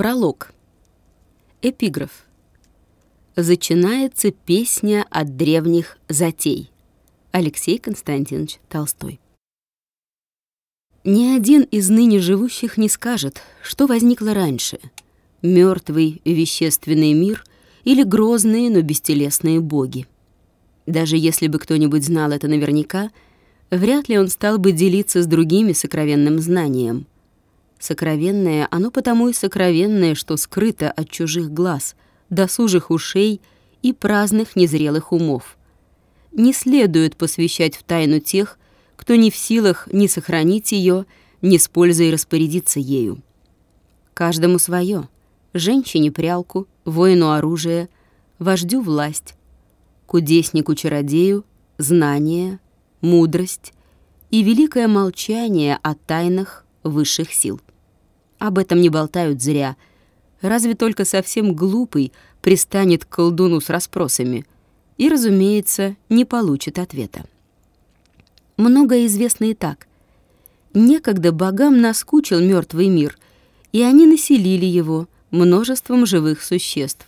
Пролог. Эпиграф. Зачинается песня от древних затей. Алексей Константинович Толстой. Ни один из ныне живущих не скажет, что возникло раньше — мертвый вещественный мир или грозные, но бестелесные боги. Даже если бы кто-нибудь знал это наверняка, вряд ли он стал бы делиться с другими сокровенным знанием — Сокровенное, оно потому и сокровенное, что скрыто от чужих глаз, досужих ушей и праздных незрелых умов. Не следует посвящать в тайну тех, кто не в силах ни сохранить ее, ни с пользой распорядиться ею. Каждому свое: женщине прялку, воину оружие, вождю власть, кудеснику-чародею знание, мудрость и великое молчание о тайнах высших сил. Об этом не болтают зря. Разве только совсем глупый пристанет к колдуну с расспросами и, разумеется, не получит ответа. Многое известно и так. Некогда богам наскучил мертвый мир, и они населили его множеством живых существ.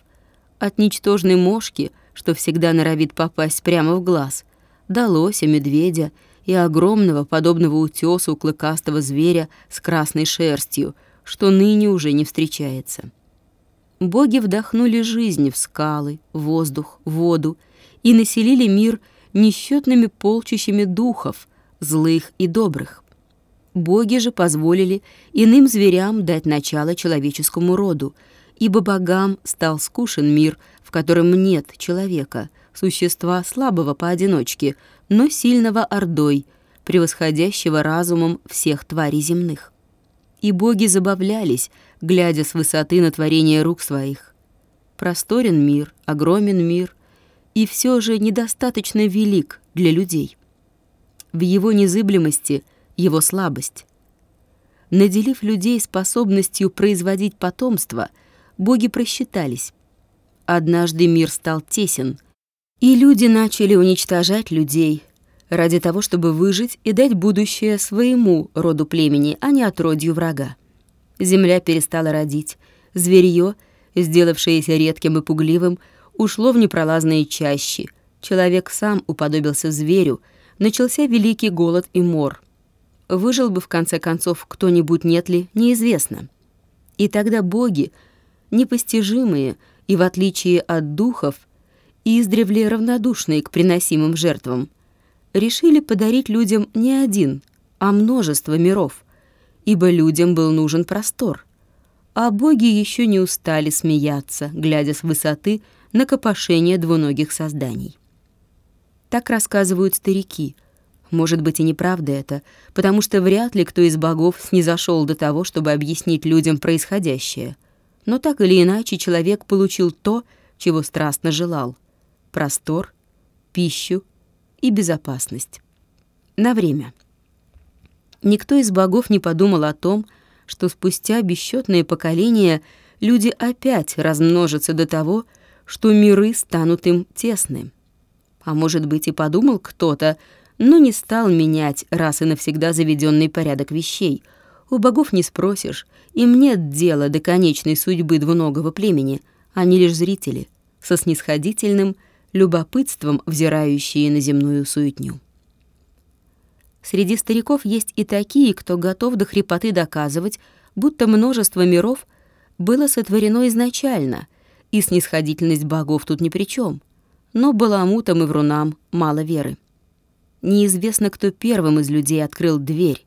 От ничтожной мошки, что всегда норовит попасть прямо в глаз, до лося, медведя и огромного, подобного утесу, клыкастого зверя с красной шерстью — что ныне уже не встречается. Боги вдохнули жизнь в скалы, воздух, воду и населили мир несчетными полчищами духов, злых и добрых. Боги же позволили иным зверям дать начало человеческому роду, ибо богам стал скушен мир, в котором нет человека, существа слабого поодиночке, но сильного ордой, превосходящего разумом всех тварей земных и боги забавлялись, глядя с высоты на творение рук своих. Просторен мир, огромен мир, и все же недостаточно велик для людей. В его незыблемости его слабость. Наделив людей способностью производить потомство, боги просчитались. Однажды мир стал тесен, и люди начали уничтожать людей, ради того, чтобы выжить и дать будущее своему роду племени, а не отродью врага. Земля перестала родить, зверье, сделавшееся редким и пугливым, ушло в непролазные чащи, человек сам уподобился зверю, начался великий голод и мор. Выжил бы в конце концов кто-нибудь, нет ли, неизвестно. И тогда боги, непостижимые и, в отличие от духов, издревле равнодушные к приносимым жертвам, решили подарить людям не один, а множество миров, ибо людям был нужен простор. А боги еще не устали смеяться, глядя с высоты на копошение двуногих созданий. Так рассказывают старики. Может быть, и неправда это, потому что вряд ли кто из богов снизошел до того, чтобы объяснить людям происходящее. Но так или иначе человек получил то, чего страстно желал — простор, пищу и безопасность. На время. Никто из богов не подумал о том, что спустя бесчетные поколения люди опять размножатся до того, что миры станут им тесны. А может быть, и подумал кто-то, но не стал менять раз и навсегда заведенный порядок вещей. У богов не спросишь, им нет дела до конечной судьбы двуногого племени, они лишь зрители, со снисходительным, любопытством взирающие на земную суетню. Среди стариков есть и такие, кто готов до хрипоты доказывать, будто множество миров было сотворено изначально, и снисходительность богов тут ни при чем. Но баламутам и врунам мало веры. Неизвестно, кто первым из людей открыл дверь.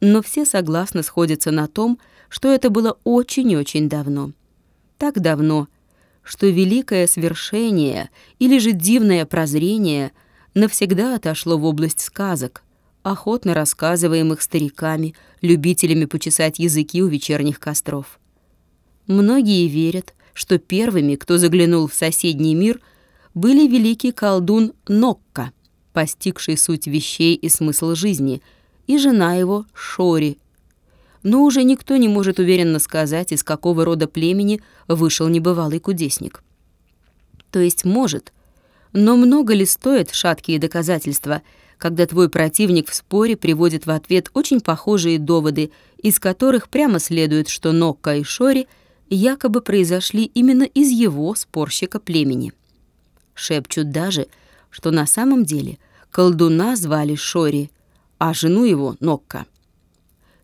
Но все согласно сходятся на том, что это было очень-очень давно. Так давно, что великое свершение или же дивное прозрение навсегда отошло в область сказок, охотно рассказываемых стариками, любителями почесать языки у вечерних костров. Многие верят, что первыми, кто заглянул в соседний мир, были великий колдун Нокка, постигший суть вещей и смысл жизни, и жена его Шори, но уже никто не может уверенно сказать, из какого рода племени вышел небывалый кудесник. То есть может, но много ли стоят шаткие доказательства, когда твой противник в споре приводит в ответ очень похожие доводы, из которых прямо следует, что Нокка и Шори якобы произошли именно из его спорщика племени. Шепчут даже, что на самом деле колдуна звали Шори, а жену его — Нокка.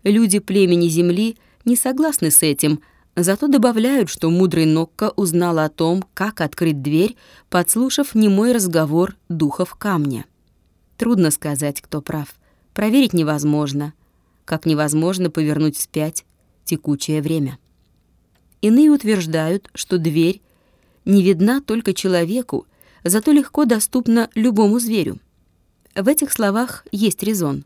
Люди племени Земли не согласны с этим, зато добавляют, что мудрый Нокка узнал о том, как открыть дверь, подслушав немой разговор духов камня. Трудно сказать, кто прав. Проверить невозможно. Как невозможно повернуть вспять текучее время. Иные утверждают, что дверь не видна только человеку, зато легко доступна любому зверю. В этих словах есть резон.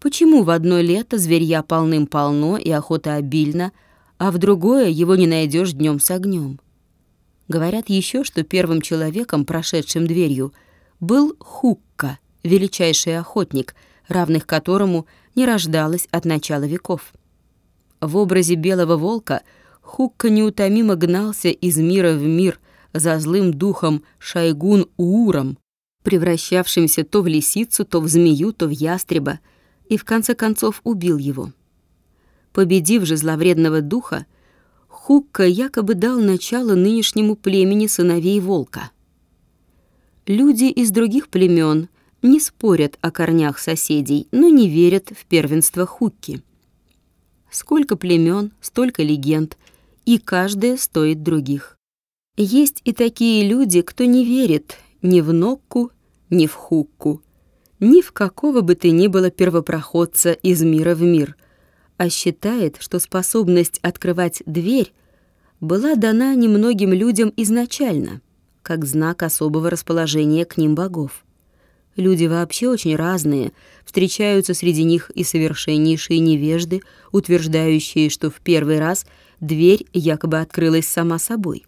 Почему в одно лето зверья полным-полно и охота обильна, а в другое его не найдешь днем с огнем? Говорят еще, что первым человеком, прошедшим дверью, был Хукка, величайший охотник, равных которому не рождалось от начала веков. В образе белого волка Хукка неутомимо гнался из мира в мир за злым духом Шайгун-Ууром, превращавшимся то в лисицу, то в змею, то в ястреба, и в конце концов убил его. Победив же зловредного духа, Хукка якобы дал начало нынешнему племени сыновей волка. Люди из других племен не спорят о корнях соседей, но не верят в первенство Хукки. Сколько племен, столько легенд, и каждая стоит других. Есть и такие люди, кто не верит ни в Нокку, ни в Хукку, ни в какого бы ты ни было первопроходца из мира в мир, а считает, что способность открывать дверь была дана немногим людям изначально, как знак особого расположения к ним богов. Люди вообще очень разные, встречаются среди них и совершеннейшие невежды, утверждающие, что в первый раз дверь якобы открылась сама собой.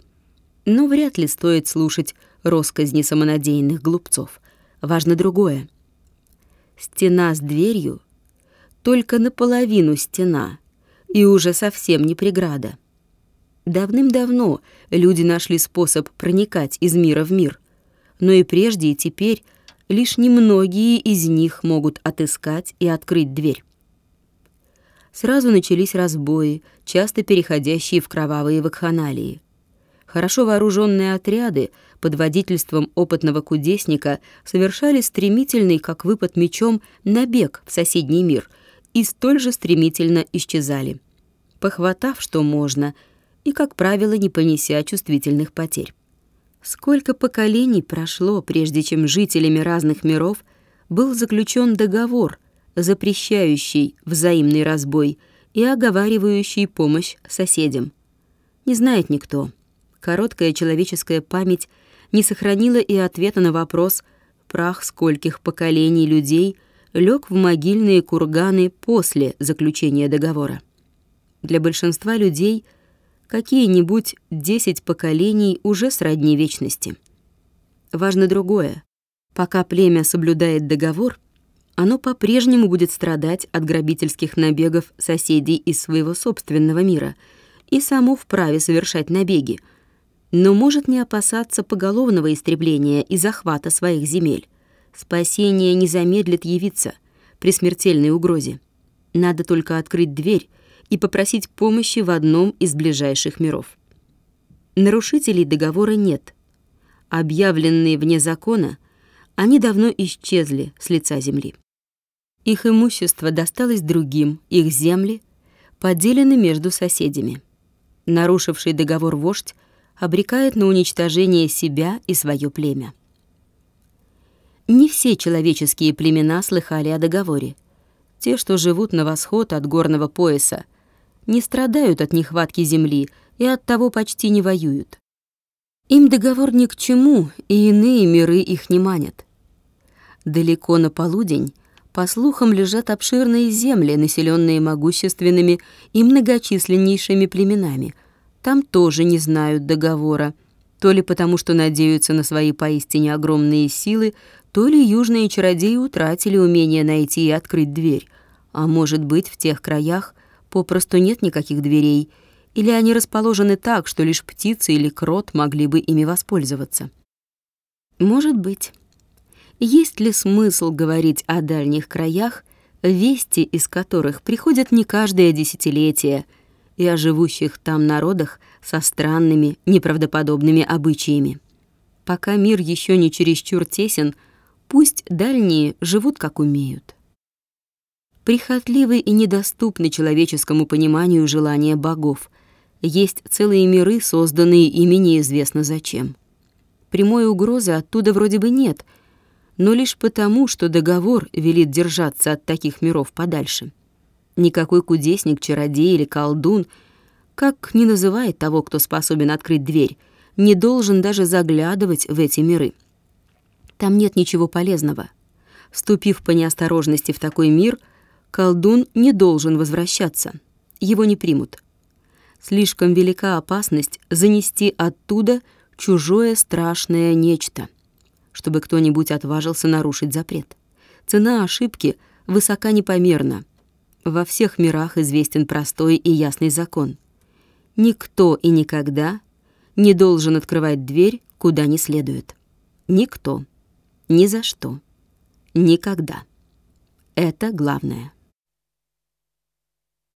Но вряд ли стоит слушать росказни самонадеянных глупцов. Важно другое — Стена с дверью только наполовину стена и уже совсем не преграда. Давным-давно люди нашли способ проникать из мира в мир, но и прежде, и теперь лишь немногие из них могут отыскать и открыть дверь. Сразу начались разбои, часто переходящие в кровавые вакханалии. Хорошо вооруженные отряды под водительством опытного кудесника совершали стремительный, как выпад мечом, набег в соседний мир и столь же стремительно исчезали, похватав, что можно, и, как правило, не понеся чувствительных потерь. Сколько поколений прошло, прежде чем жителями разных миров был заключен договор, запрещающий взаимный разбой и оговаривающий помощь соседям. Не знает никто короткая человеческая память не сохранила и ответа на вопрос, прах скольких поколений людей лег в могильные курганы после заключения договора. Для большинства людей какие-нибудь десять поколений уже сродни вечности. Важно другое. Пока племя соблюдает договор, оно по-прежнему будет страдать от грабительских набегов соседей из своего собственного мира и само вправе совершать набеги — но может не опасаться поголовного истребления и захвата своих земель. Спасение не замедлит явиться при смертельной угрозе. Надо только открыть дверь и попросить помощи в одном из ближайших миров. Нарушителей договора нет. Объявленные вне закона, они давно исчезли с лица земли. Их имущество досталось другим, их земли поделены между соседями. Нарушивший договор вождь обрекает на уничтожение себя и свое племя. Не все человеческие племена слыхали о договоре. Те, что живут на восход от горного пояса, не страдают от нехватки земли и от того почти не воюют. Им договор ни к чему, и иные миры их не манят. Далеко на полудень, по слухам, лежат обширные земли, населенные могущественными и многочисленнейшими племенами — там тоже не знают договора, то ли потому, что надеются на свои поистине огромные силы, то ли южные чародеи утратили умение найти и открыть дверь, а может быть, в тех краях попросту нет никаких дверей, или они расположены так, что лишь птицы или крот могли бы ими воспользоваться. Может быть. Есть ли смысл говорить о дальних краях, вести из которых приходят не каждое десятилетие — и о живущих там народах со странными, неправдоподобными обычаями. Пока мир еще не чересчур тесен, пусть дальние живут как умеют. Прихотливы и недоступны человеческому пониманию желания богов. Есть целые миры, созданные ими неизвестно зачем. Прямой угрозы оттуда вроде бы нет, но лишь потому, что договор велит держаться от таких миров подальше. Никакой кудесник, чародей или колдун, как ни называет того, кто способен открыть дверь, не должен даже заглядывать в эти миры. Там нет ничего полезного. Вступив по неосторожности в такой мир, колдун не должен возвращаться. Его не примут. Слишком велика опасность занести оттуда чужое страшное нечто, чтобы кто-нибудь отважился нарушить запрет. Цена ошибки высока непомерна. Во всех мирах известен простой и ясный закон. Никто и никогда не должен открывать дверь, куда не следует. Никто. Ни за что. Никогда. Это главное.